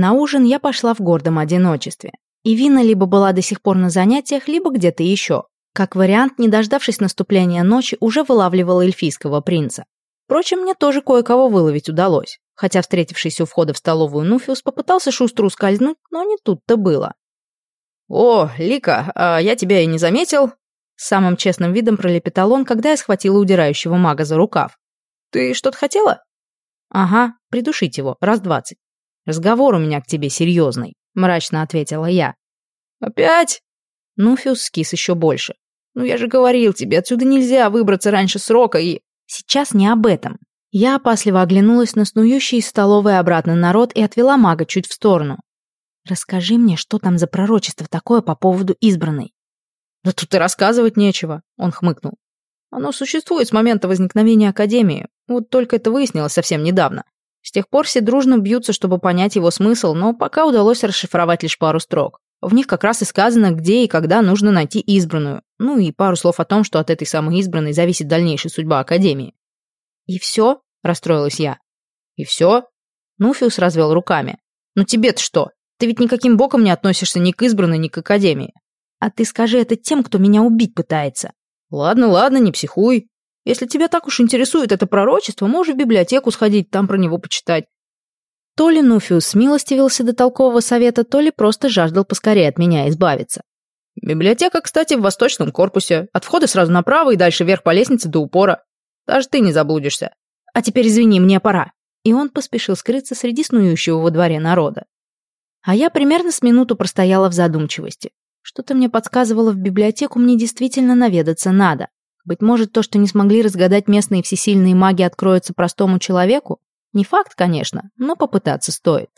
На ужин я пошла в гордом одиночестве. И Вина либо была до сих пор на занятиях, либо где-то еще. Как вариант, не дождавшись наступления ночи, уже вылавливала эльфийского принца. Впрочем, мне тоже кое-кого выловить удалось. Хотя встретившийся у входа в столовую Нуфиус попытался шустро ускользнуть, но не тут-то было. «О, Лика, а я тебя и не заметил!» Самым честным видом пролепетал он, когда я схватила удирающего мага за рукав. «Ты что-то хотела?» «Ага, придушить его, раз двадцать. Разговор у меня к тебе серьезный», — мрачно ответила я. «Опять?» Нуфиус скис еще больше. «Ну я же говорил тебе, отсюда нельзя выбраться раньше срока и...» «Сейчас не об этом». Я опасливо оглянулась на снующий из столовой обратно народ и отвела мага чуть в сторону. «Расскажи мне, что там за пророчество такое по поводу избранной?» «Да тут и рассказывать нечего», — он хмыкнул. «Оно существует с момента возникновения Академии, вот только это выяснилось совсем недавно. С тех пор все дружно бьются, чтобы понять его смысл, но пока удалось расшифровать лишь пару строк. В них как раз и сказано, где и когда нужно найти избранную. Ну и пару слов о том, что от этой самой избранной зависит дальнейшая судьба Академии. «И все?» — расстроилась я. «И все?» Нуфиус развел руками. «Ну тебе-то что? Ты ведь никаким боком не относишься ни к избранной, ни к Академии». «А ты скажи это тем, кто меня убить пытается». «Ладно, ладно, не психуй. Если тебя так уж интересует это пророчество, можешь в библиотеку сходить, там про него почитать». То ли Нуфиус смилостивился до толкового совета, то ли просто жаждал поскорее от меня избавиться. «Библиотека, кстати, в восточном корпусе. От входа сразу направо и дальше вверх по лестнице до упора. Даже ты не заблудишься. А теперь извини, мне пора». И он поспешил скрыться среди снующего во дворе народа. А я примерно с минуту простояла в задумчивости. Что-то мне подсказывало, в библиотеку мне действительно наведаться надо. Быть может, то, что не смогли разгадать местные всесильные маги, откроется простому человеку? Не факт, конечно, но попытаться стоит.